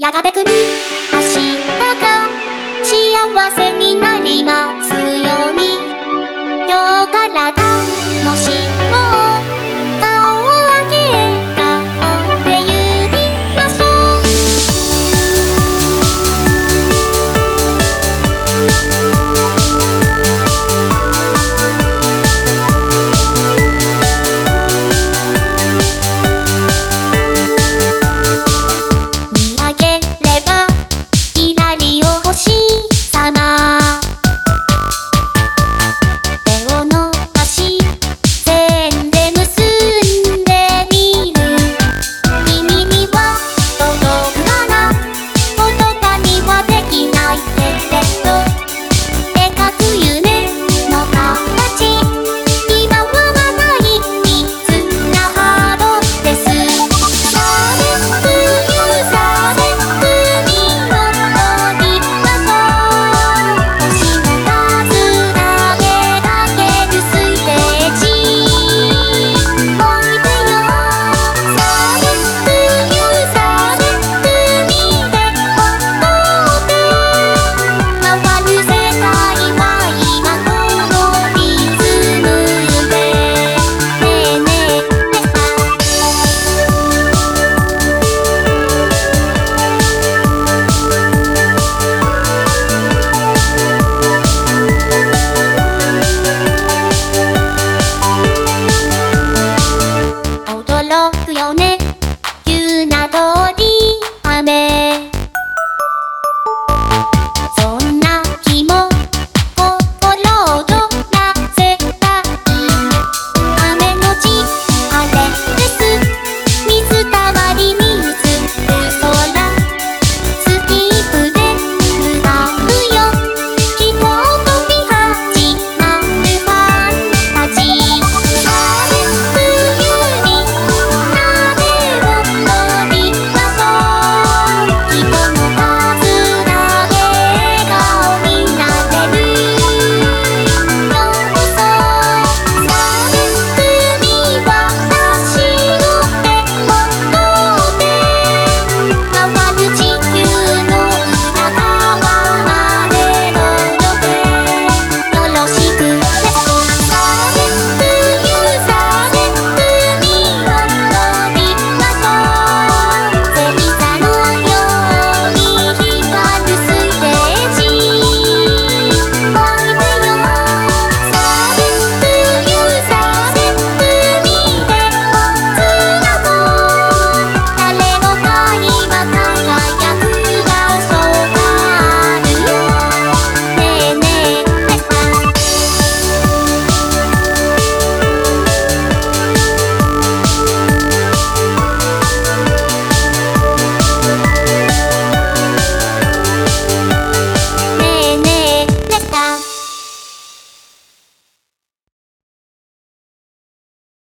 やがて君明日が幸せになります。急な通り